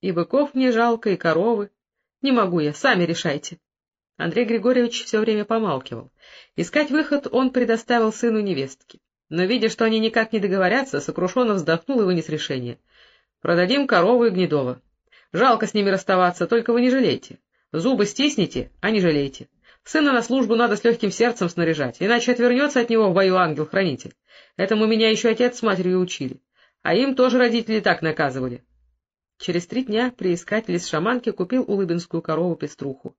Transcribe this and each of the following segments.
И быков мне жалко, и коровы. Не могу я, сами решайте. Андрей Григорьевич все время помалкивал. Искать выход он предоставил сыну невестки. Но, видя, что они никак не договорятся, сокрушенно вздохнул и вынес решение. — Продадим корову и Гнедова. Жалко с ними расставаться, только вы не жалейте. Зубы стисните, а не жалейте. Сына на службу надо с легким сердцем снаряжать, иначе отвернется от него в бою ангел-хранитель. Этому меня еще отец с матерью учили, а им тоже родители так наказывали. Через три дня приискатель из шаманки купил улыбинскую корову-пеструху.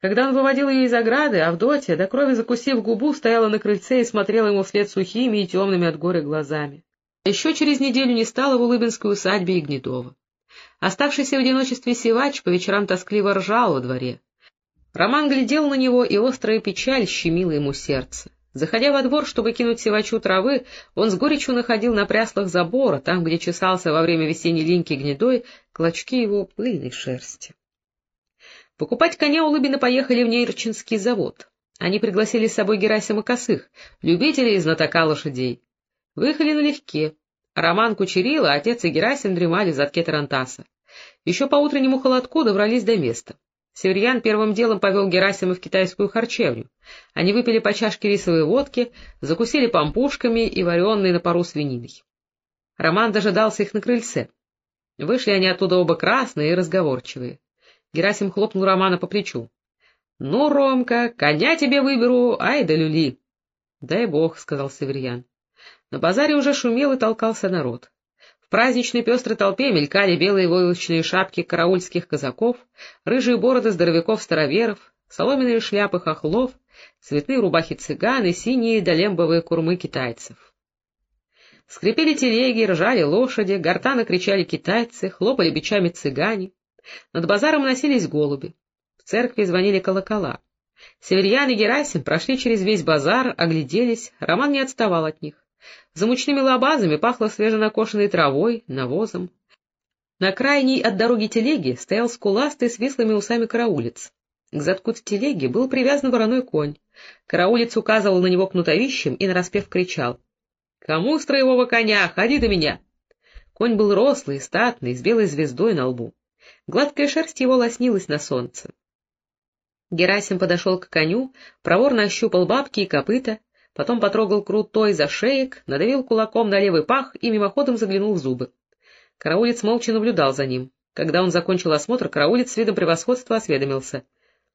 Когда он выводил ее из ограды, Авдотья, до крови закусив губу, стояла на крыльце и смотрела ему вслед сухими и темными от горя глазами. Еще через неделю не стало в улыбинской усадьбе и Гнедова. Оставшийся в одиночестве сивач по вечерам тоскливо ржал во дворе. Роман глядел на него, и острая печаль щемила ему сердце. Заходя во двор, чтобы кинуть сивачу травы, он с горечью находил на пряслах забора, там, где чесался во время весенней линьки гнедой, клочки его пыльной шерсти. Покупать коня у Лыбина поехали в Нейрчинский завод. Они пригласили с собой Герасима Косых, любителей и знатока лошадей. Выехали налегке. Роман кучерил, а отец и Герасим дремали в задке Тарантаса. Еще по утреннему холодку добрались до места. Северьян первым делом повел Герасима в китайскую харчевню. Они выпили по чашке рисовой водки, закусили пампушками и вареной на пару свининой. Роман дожидался их на крыльце. Вышли они оттуда оба красные и разговорчивые. Герасим хлопнул Романа по плечу. — Ну, Ромка, коня тебе выберу, ай да люли. — Дай бог, — сказал Северьян. На базаре уже шумел и толкался народ. В праздничной пестрой толпе мелькали белые войлочные шапки караульских казаков, рыжие бороды здоровяков-староверов, соломенные шляпы хохлов, цветные рубахи цыган и синие долембовые курмы китайцев. Скрипели телеги, ржали лошади, гортано кричали китайцы, хлопали бичами цыгане. Над базаром носились голуби. В церкви звонили колокола. Северьян и Герасим прошли через весь базар, огляделись, Роман не отставал от них. За мучными лабазами пахло свеженакошенной травой, навозом. На крайней от дороги телеги стоял скуластый с вислыми усами караулец. К задку телеги был привязан вороной конь. Караулец указывал на него кнутовищем и нараспев кричал. — Кому строевого коня? Ходи до меня! Конь был рослый, статный, с белой звездой на лбу. Гладкая шерсть его лоснилась на солнце. Герасим подошел к коню, проворно ощупал бабки и копыта, потом потрогал крутой за шеек, надавил кулаком на левый пах и мимоходом заглянул в зубы. Караулец молча наблюдал за ним. Когда он закончил осмотр, караулец с видом превосходства осведомился.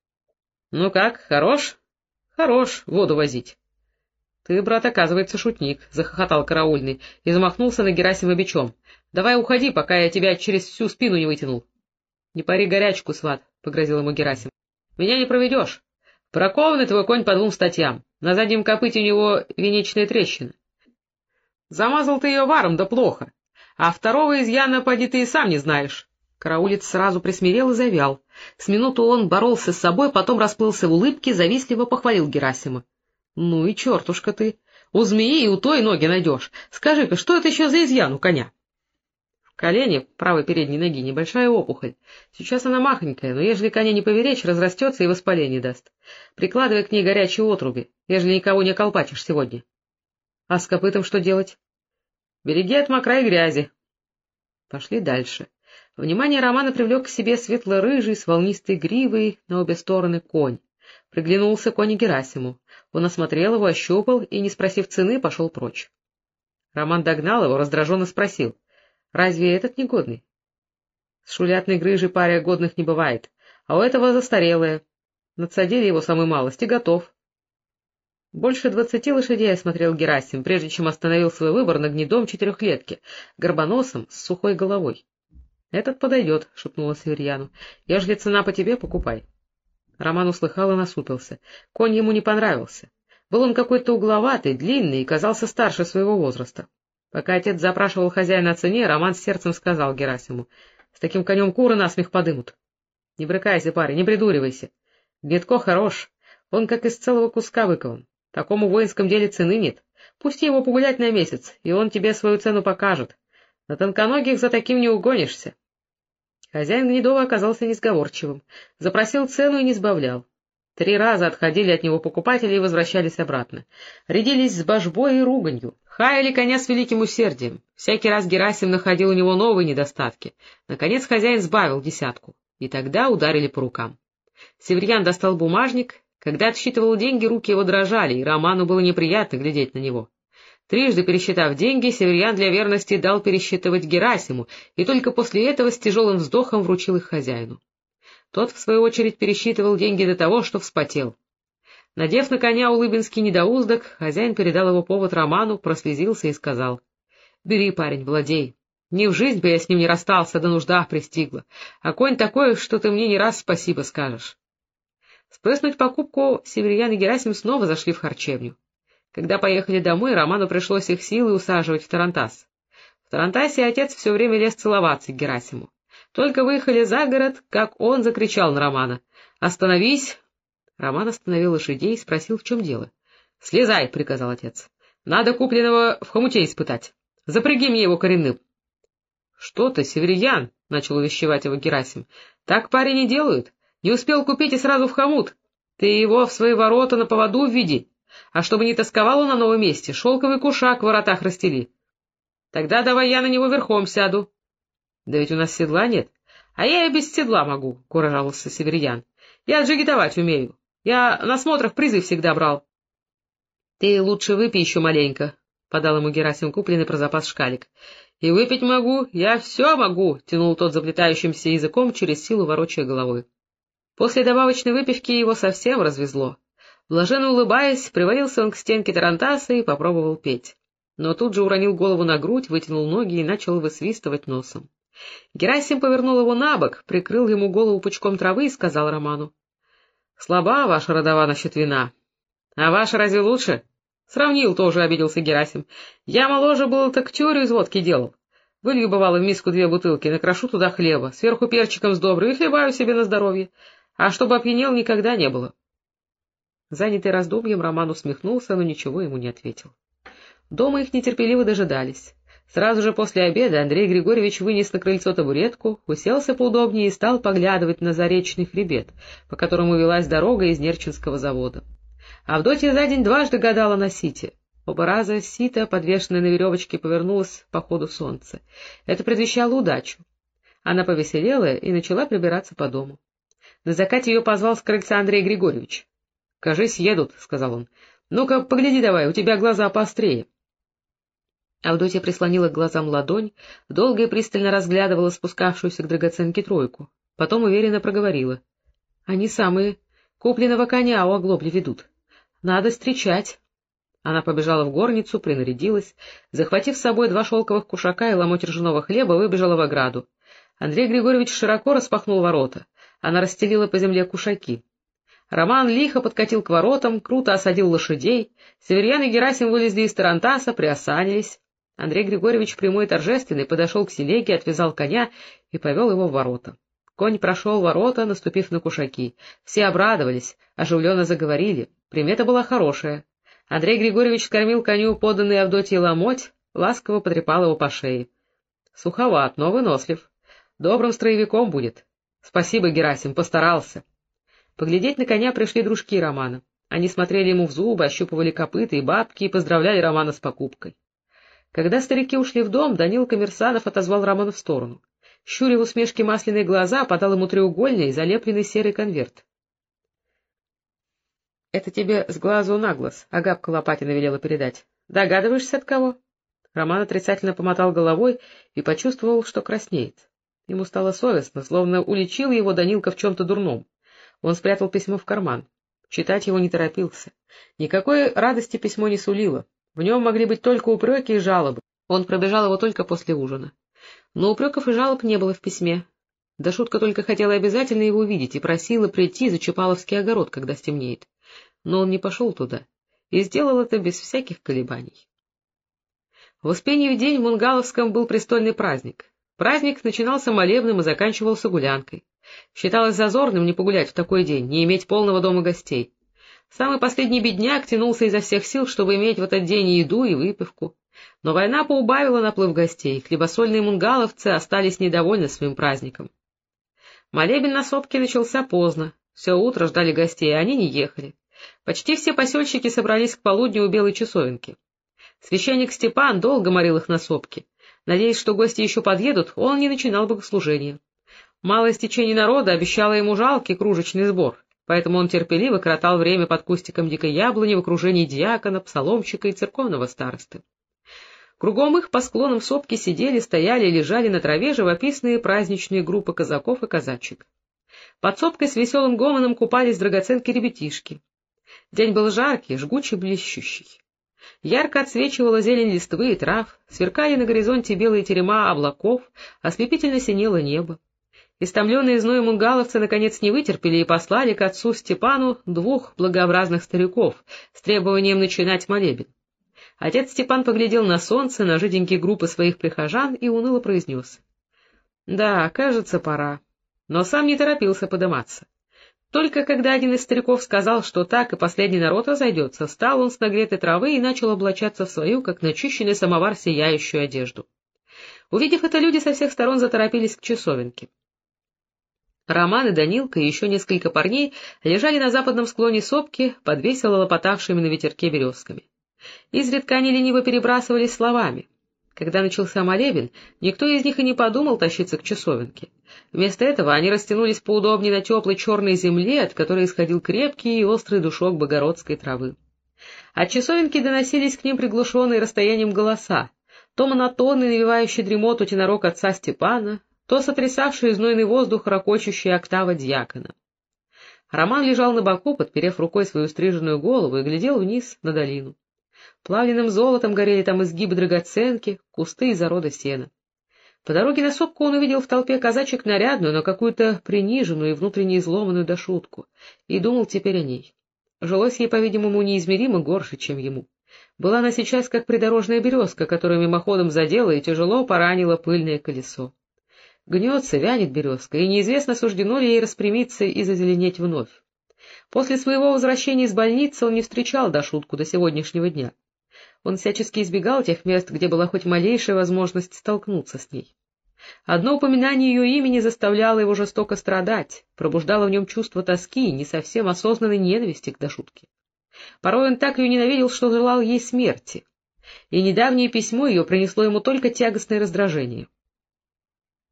— Ну как, хорош? — Хорош, воду возить. — Ты, брат, оказывается, шутник, — захохотал караульный и замахнулся на Герасима бичом. — Давай уходи, пока я тебя через всю спину не вытянул. — Не пари горячку, сват, — погрозил ему Герасим. — Меня не проведешь. Прокованный твой конь по двум статьям. На заднем копыте у него венечная трещина. Замазал ты ее варом, да плохо. А второго изъяна, поди, ты и сам не знаешь. Караулец сразу присмирел и завял. С минуту он боролся с собой, потом расплылся в улыбке, завистливо похвалил Герасима. — Ну и чертушка ты! У змеи и у той ноги найдешь. Скажи-ка, что это еще за изъян у коня? В колене правой передней ноги небольшая опухоль. Сейчас она махонькая, но ежели коня не поверечь, разрастется и воспаление даст. Прикладывай к ней горячие отруби, ежели никого не колпачишь сегодня. А с копытом что делать? Береги от мокра и грязи. Пошли дальше. Внимание Романа привлек к себе светло-рыжий с волнистой гривой на обе стороны конь. Приглянулся конь Герасиму. Он осмотрел его, ощупал и, не спросив цены, пошел прочь. Роман догнал его, раздраженно спросил. Разве этот негодный? С шулятной грыжей паря годных не бывает, а у этого застарелая. Надсадили его самой малости, готов. Больше двадцати лошадей осмотрел Герасим, прежде чем остановил свой выбор на гнедом четырехлетке, горбоносом с сухой головой. — Этот подойдет, — шепнула Северьяну. — Ежели цена по тебе, покупай. Роман услыхал и насупился. Конь ему не понравился. Был он какой-то угловатый, длинный и казался старше своего возраста. Пока отец запрашивал хозяина о цене, Роман с сердцем сказал Герасиму, — С таким конем куры насмех подымут. — Не брыкайся, парень, не придуривайся. Гнетко хорош, он как из целого куска выкован. Такому воинском деле цены нет. Пусти его погулять на месяц, и он тебе свою цену покажет. На тонконогих за таким не угонишься. Хозяин Гнедова оказался несговорчивым, запросил цену и не сбавлял. Три раза отходили от него покупатели и возвращались обратно. Рядились с божбой и руганью, Хаяли коня с великим усердием. Всякий раз Герасим находил у него новые недостатки. Наконец хозяин сбавил десятку, и тогда ударили по рукам. Северьян достал бумажник. Когда отсчитывал деньги, руки его дрожали, и Роману было неприятно глядеть на него. Трижды пересчитав деньги, Северьян для верности дал пересчитывать Герасиму, и только после этого с тяжелым вздохом вручил их хозяину. Тот, в свою очередь, пересчитывал деньги до того, что вспотел. Надев на коня улыбинский недоуздок, хозяин передал его повод Роману, прослезился и сказал. — Бери, парень, владей. Ни в жизнь бы я с ним не расстался, да нужда пристигла. А конь такой, что ты мне не раз спасибо скажешь. Спрыснуть покупку Северьян и Герасим снова зашли в харчевню. Когда поехали домой, Роману пришлось их силой усаживать в Тарантас. В Тарантасе отец все время лез целоваться к Герасиму. Только выехали за город, как он закричал на Романа. «Остановись!» Роман остановил лошадей и спросил, в чем дело. — Слезай, — приказал отец. — Надо купленного в хомуте испытать. Запряги мне его коренным. — Что ты, северян? — начал увещевать его Герасим. — Так парень не делают. Не успел купить и сразу в хомут. Ты его в свои ворота на поводу введи. А чтобы не тосковал на новом месте, шелковый кушак в воротах расстели. Тогда давай я на него верхом сяду. — Да ведь у нас седла нет. — А я и без седла могу, — куражался северян. — Я джигитовать умею. Я на смотрах призы всегда брал. — Ты лучше выпей еще маленько, — подал ему Герасим купленный про запас шкалик. — И выпить могу, я все могу, — тянул тот заплетающимся языком, через силу ворочая головой. После добавочной выпивки его совсем развезло. Блаженно улыбаясь, привалился он к стенке тарантаса и попробовал петь. Но тут же уронил голову на грудь, вытянул ноги и начал высвистывать носом. Герасим повернул его на бок, прикрыл ему голову пучком травы и сказал Роману. Слаба ваша родова насчет вина. А ваша разве лучше? Сравнил тоже, обиделся Герасим. Я моложе был, так теорию из водки делал. Вылью, бывало, в миску две бутылки, накрошу туда хлеба, сверху перчиком сдобрю и хлебаю себе на здоровье. А чтобы опьянел, никогда не было. Занятый раздумьем, Роман усмехнулся, но ничего ему не ответил. Дома их нетерпеливо дожидались. Сразу же после обеда Андрей Григорьевич вынес на крыльцо табуретку, уселся поудобнее и стал поглядывать на заречный хребет, по которому велась дорога из Нерчинского завода. Авдотья за день дважды гадала на сите. Оба раза сито, подвешенное на веревочке, повернулось по ходу солнца. Это предвещало удачу. Она повеселела и начала прибираться по дому. На закате ее позвал с крыльца Андрей Григорьевич. — Кажись, едут, — сказал он. — Ну-ка, погляди давай, у тебя глаза поострее. Авдотья прислонила к глазам ладонь, долго и пристально разглядывала спускавшуюся к драгоценке тройку, потом уверенно проговорила. — Они самые. Купленного коня у оглобли ведут. Надо встречать. Она побежала в горницу, принарядилась, захватив с собой два шелковых кушака и ломоть ржаного хлеба, выбежала в ограду. Андрей Григорьевич широко распахнул ворота. Она расстелила по земле кушаки. Роман лихо подкатил к воротам, круто осадил лошадей. Северьян и Герасим вылезли из тарантаса, приосанились. Андрей Григорьевич прямой и торжественный подошел к селеге, отвязал коня и повел его в ворота. Конь прошел ворота, наступив на кушаки. Все обрадовались, оживленно заговорили. Примета была хорошая. Андрей Григорьевич кормил коню поданный Авдотьей ломоть, ласково потрепал его по шее. Суховат, но вынослив. Добрым строевиком будет. Спасибо, Герасим, постарался. Поглядеть на коня пришли дружки Романа. Они смотрели ему в зубы, ощупывали копыта и бабки и поздравляли Романа с покупкой. Когда старики ушли в дом, Данил Коммерсанов отозвал Романа в сторону. Щуря в усмешке масляные глаза, подал ему треугольный, залепленный серый конверт. — Это тебе с глазу на глаз, — Агапка Лопатина велела передать. — Догадываешься, от кого? Роман отрицательно помотал головой и почувствовал, что краснеет. Ему стало совестно, словно уличил его Данилка в чем-то дурном. Он спрятал письмо в карман. Читать его не торопился. Никакой радости письмо не сулило. В нем могли быть только упреки и жалобы. Он пробежал его только после ужина. Но упреков и жалоб не было в письме. Да шутка только хотела обязательно его увидеть и просила прийти за Чапаловский огород, когда стемнеет. Но он не пошел туда и сделал это без всяких колебаний. В Успеньев день в Мунгаловском был престольный праздник. Праздник начинался молебным и заканчивался гулянкой. Считалось зазорным не погулять в такой день, не иметь полного дома гостей. Самый последний бедняк тянулся изо всех сил, чтобы иметь в этот день еду и выпивку. Но война поубавила наплыв гостей, хлебосольные мунгаловцы остались недовольны своим праздником. Молебен на сопке начался поздно, все утро ждали гостей, а они не ехали. Почти все посельщики собрались к полудню у Белой Часовенки. Священник Степан долго морил их на сопке. Надеясь, что гости еще подъедут, он не начинал богослужения. Малое стечение народа обещало ему жалкий кружечный сбор, поэтому он терпеливо кротал время под кустиком дикой яблони в окружении диакона, псаломщика и церковного старосты. Кругом их по склонам сопки сидели, стояли лежали на траве живописные праздничные группы казаков и казачек. Под сопкой с веселым гомоном купались драгоценки ребятишки. День был жаркий, жгучий, блещущий. Ярко отсвечивала зелень листвы и трав, сверкали на горизонте белые терема облаков, ослепительно синело небо. Истомленные зноем мунгаловцы наконец не вытерпели и послали к отцу Степану двух благообразных стариков с требованием начинать молебен. Отец Степан поглядел на солнце, на жиденькие группы своих прихожан и уныло произнес. — Да, кажется, пора. Но сам не торопился подыматься. Только когда один из стариков сказал, что так и последний народ разойдется, встал он с нагретой травы и начал облачаться в свою, как начищенный самовар, сияющую одежду. Увидев это, люди со всех сторон заторопились к часовенке. Роман и Данилка и еще несколько парней лежали на западном склоне сопки под весело лопотавшими на ветерке березками. Изредка они лениво перебрасывались словами. Когда начался молебен, никто из них и не подумал тащиться к часовенке. Вместо этого они растянулись поудобнее на теплой черной земле, от которой исходил крепкий и острый душок богородской травы. От часовенки доносились к ним приглушенные расстоянием голоса, то монотонный, навевающий дремоту тенорок отца Степана, то сотрясавший знойный воздух ракочущая октава дьякона. Роман лежал на боку, подперев рукой свою стриженную голову, и глядел вниз на долину. Плавленным золотом горели там изгибы драгоценки, кусты и зарода сена. По дороге на сопку он увидел в толпе казачек нарядную, но какую-то приниженную и внутренне изломанную дошутку, и думал теперь о ней. Жилось ей, по-видимому, неизмеримо горше, чем ему. Была она сейчас как придорожная березка, которую мимоходом задела и тяжело поранила пыльное колесо. Гнется, вянет березка, и неизвестно, суждено ли ей распрямиться и зазеленеть вновь. После своего возвращения из больницы он не встречал Дашутку до сегодняшнего дня. Он всячески избегал тех мест, где была хоть малейшая возможность столкнуться с ней. Одно упоминание ее имени заставляло его жестоко страдать, пробуждало в нем чувство тоски и не совсем осознанной ненависти к Дашутке. Порой он так ее ненавидел, что желал ей смерти, и недавнее письмо ее принесло ему только тягостное раздражение.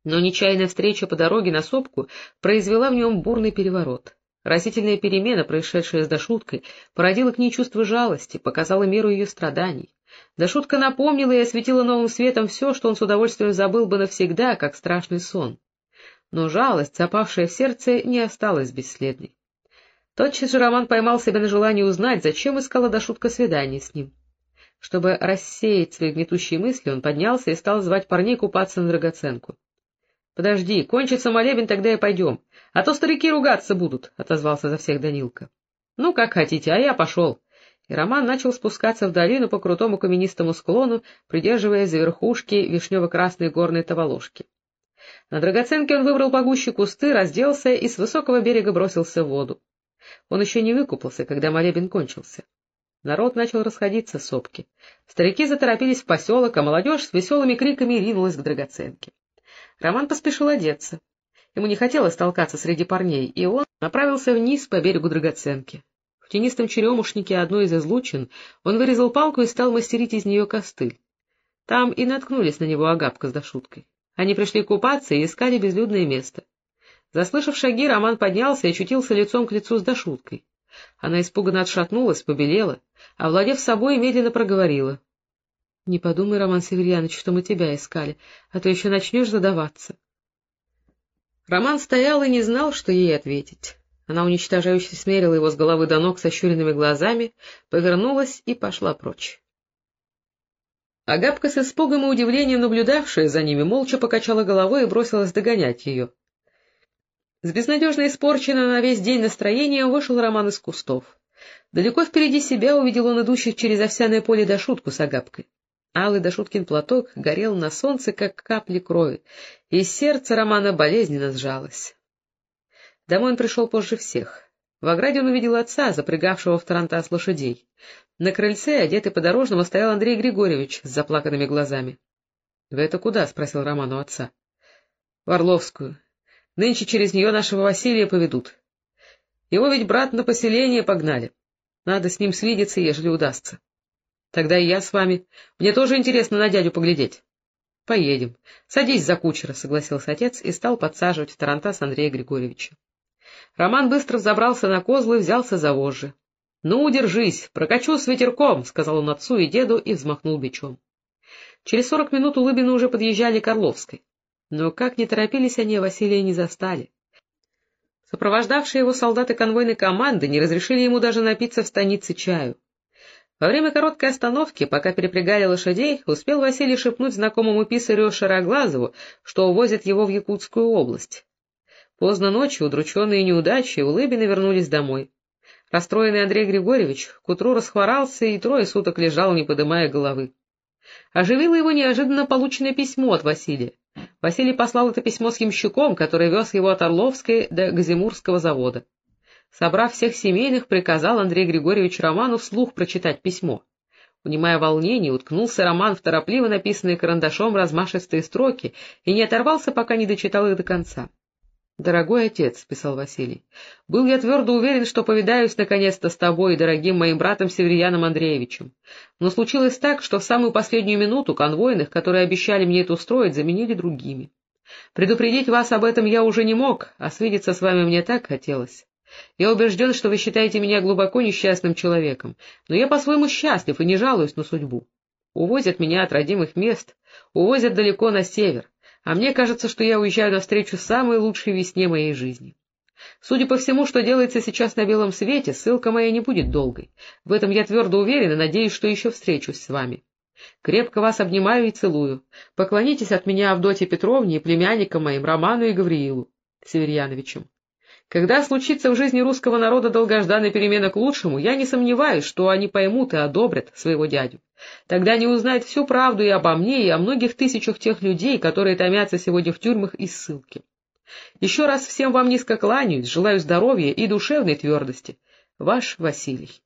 Но нечаянная встреча по дороге на сопку произвела в нем бурный переворот. Растительная перемена, происшедшая с Дашуткой, породила к ней чувство жалости, показала меру ее страданий. Дашутка напомнила и осветила новым светом все, что он с удовольствием забыл бы навсегда, как страшный сон. Но жалость, запавшая в сердце, не осталась бесследной. Тотчас же Роман поймал себя на желании узнать, зачем искала Дашутка свидание с ним. Чтобы рассеять свои гнетущие мысли, он поднялся и стал звать парней купаться на драгоценку. — Подожди, кончится молебен, тогда и пойдем. А то старики ругаться будут, — отозвался за всех Данилка. — Ну, как хотите, а я пошел. И Роман начал спускаться в долину по крутому каменистому склону, придерживая за верхушки вишнево-красной горной таволожки. На драгоценке он выбрал погуще кусты, разделся и с высокого берега бросился в воду. Он еще не выкупался, когда молебен кончился. Народ начал расходиться с сопки. Старики заторопились в поселок, а молодежь с веселыми криками ринулась к драгоценке. Роман поспешил одеться. Ему не хотелось толкаться среди парней, и он направился вниз по берегу драгоценки. В тенистом черемушнике одной из излучин он вырезал палку и стал мастерить из нее костыль. Там и наткнулись на него Агапка с Дашуткой. Они пришли купаться и искали безлюдное место. Заслышав шаги, Роман поднялся и очутился лицом к лицу с Дашуткой. Она испуганно отшатнулась, побелела, а, владев собой, медленно проговорила. — Не подумай, Роман Северьянович, что мы тебя искали, а то еще начнешь задаваться. Роман стоял и не знал, что ей ответить. Она уничтожающе смерила его с головы до ног сощуренными глазами, повернулась и пошла прочь. Агапка с испугом и удивлением, наблюдавшая за ними, молча покачала головой и бросилась догонять ее. С безнадежно испорченным на весь день настроением вышел Роман из кустов. Далеко впереди себя увидел он идущих через овсяное поле до шутку с Агапкой. Алый Дашуткин платок горел на солнце, как капли крови, и сердце Романа болезненно сжалось. Домой он пришел позже всех. В ограде он увидел отца, запрягавшего в тарантас лошадей. На крыльце, одетый по-дорожному, стоял Андрей Григорьевич с заплаканными глазами. — Вы это куда? — спросил Роман у отца. — В Орловскую. Нынче через нее нашего Василия поведут. Его ведь брат на поселение погнали. Надо с ним свидеться, ежели удастся. — Тогда и я с вами. Мне тоже интересно на дядю поглядеть. — Поедем. Садись за кучера, — согласился отец и стал подсаживать в тарантас Андрея Григорьевича. Роман быстро взобрался на козлы и взялся за вожжи. — Ну, держись, прокачу с ветерком, — сказал он отцу и деду и взмахнул бичом. Через сорок минут Улыбины уже подъезжали к Орловской. Но как не торопились они, Василия не застали. Сопровождавшие его солдаты конвойной команды не разрешили ему даже напиться в станице чаю. Во время короткой остановки, пока перепрягали лошадей, успел Василий шепнуть знакомому писарю Шароглазову, что увозят его в Якутскую область. Поздно ночью, удрученные неудачей, Улыбины вернулись домой. Расстроенный Андрей Григорьевич к утру расхворался и трое суток лежал, не подымая головы. Оживило его неожиданно полученное письмо от Василия. Василий послал это письмо с ямщиком, который вез его от Орловской до Газимурского завода. Собрав всех семейных, приказал Андрей Григорьевич Роману вслух прочитать письмо. Унимая волнение, уткнулся Роман в торопливо написанные карандашом размашистые строки и не оторвался, пока не дочитал их до конца. «Дорогой отец», — писал Василий, — «был я твердо уверен, что повидаюсь наконец-то с тобой и дорогим моим братом Северьяном Андреевичем. Но случилось так, что в самую последнюю минуту конвойных, которые обещали мне это устроить, заменили другими. Предупредить вас об этом я уже не мог, а свидеться с вами мне так хотелось. Я убежден, что вы считаете меня глубоко несчастным человеком, но я по-своему счастлив и не жалуюсь на судьбу. Увозят меня от родимых мест, увозят далеко на север а мне кажется, что я уезжаю навстречу самой лучшей весне моей жизни. Судя по всему, что делается сейчас на белом свете, ссылка моя не будет долгой. В этом я твердо уверен и надеюсь, что еще встречусь с вами. Крепко вас обнимаю и целую. Поклонитесь от меня Авдотье Петровне и племянникам моим Роману и Гавриилу Северьяновичам. Когда случится в жизни русского народа долгожданная перемена к лучшему, я не сомневаюсь, что они поймут и одобрят своего дядю. Тогда они узнают всю правду и обо мне, и о многих тысячах тех людей, которые томятся сегодня в тюрьмах и ссылке. Еще раз всем вам низко кланяюсь, желаю здоровья и душевной твердости. Ваш Василий.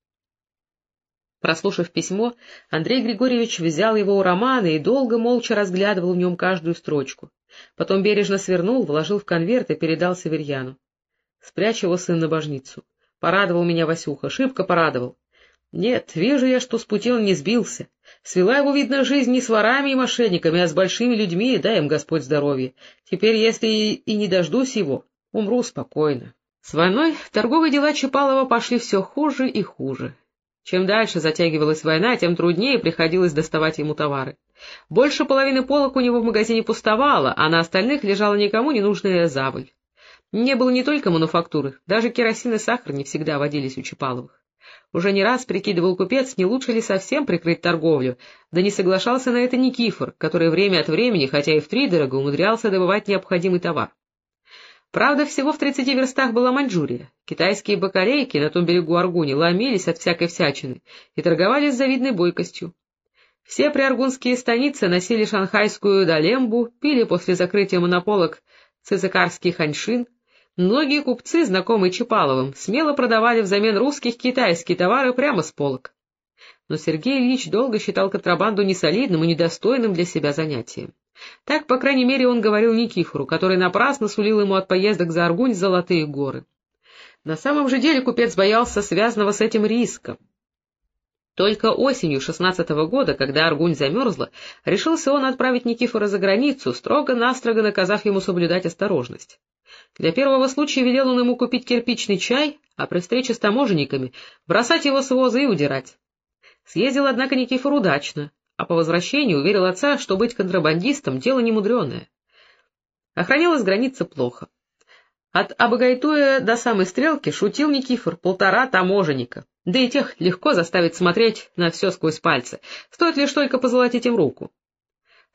Прослушав письмо, Андрей Григорьевич взял его у Романа и долго молча разглядывал в нем каждую строчку. Потом бережно свернул, вложил в конверт и передал Северьяну. Спрячь его, сын, на божницу. Порадовал меня Васюха, шибко порадовал. Нет, вижу я, что с пути он не сбился. Свела его, видно, жизнь не с ворами и мошенниками, а с большими людьми, дай им Господь здоровье. Теперь, если и не дождусь его, умру спокойно. С войной торговые дела Чапалова пошли все хуже и хуже. Чем дальше затягивалась война, тем труднее приходилось доставать ему товары. Больше половины полок у него в магазине пустовало, а на остальных лежала никому не нужная заваль. Не было не только мануфактуры, даже керосин и сахар не всегда водились у Чапаловых. Уже не раз прикидывал купец, не лучше ли совсем прикрыть торговлю, да не соглашался на это Никифор, который время от времени, хотя и втридорого, умудрялся добывать необходимый товар. Правда, всего в тридцати верстах была Маньчжурия. Китайские бакалейки на том берегу Аргуни ломились от всякой всячины и торговали с завидной бойкостью. Все приаргунские станицы носили шанхайскую долембу, пили после закрытия монополок цицикарский ханьшин, Многие купцы, знакомые Чапаловым, смело продавали взамен русских китайские товары прямо с полок. Но Сергей Ильич долго считал контрабанду несолидным и недостойным для себя занятием. Так, по крайней мере, он говорил Никифору, который напрасно сулил ему от поездок за Аргунь золотые горы. На самом же деле купец боялся связанного с этим риска. Только осенью шестнадцатого года, когда Аргунь замерзла, решился он отправить Никифора за границу, строго-настрого наказав ему соблюдать осторожность. Для первого случая велел он ему купить кирпичный чай, а при встрече с таможенниками бросать его с воза и удирать. Съездил, однако, Никифор удачно, а по возвращению уверил отца, что быть контрабандистом — дело немудреное. Охранялась граница плохо. От Абагайтуя до самой стрелки шутил Никифор полтора таможенника, да и тех легко заставить смотреть на все сквозь пальцы, стоит лишь только позолотить им руку.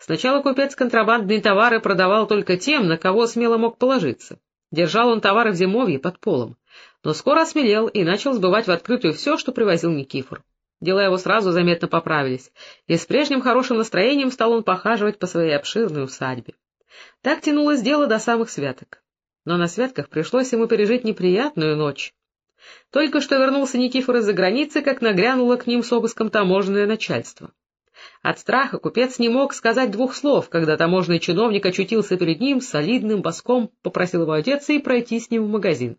Сначала купец контрабандные товары продавал только тем, на кого смело мог положиться. Держал он товары в зимовье под полом, но скоро осмелел и начал сбывать в открытую все, что привозил Никифор. Дела его сразу заметно поправились, и с прежним хорошим настроением стал он похаживать по своей обширной усадьбе. Так тянулось дело до самых святок. Но на святках пришлось ему пережить неприятную ночь. Только что вернулся Никифор из-за границы, как нагрянуло к ним с обыском таможенное начальство. От страха купец не мог сказать двух слов, когда таможенный чиновник очутился перед ним, солидным боском попросил его одеться и пройти с ним в магазин.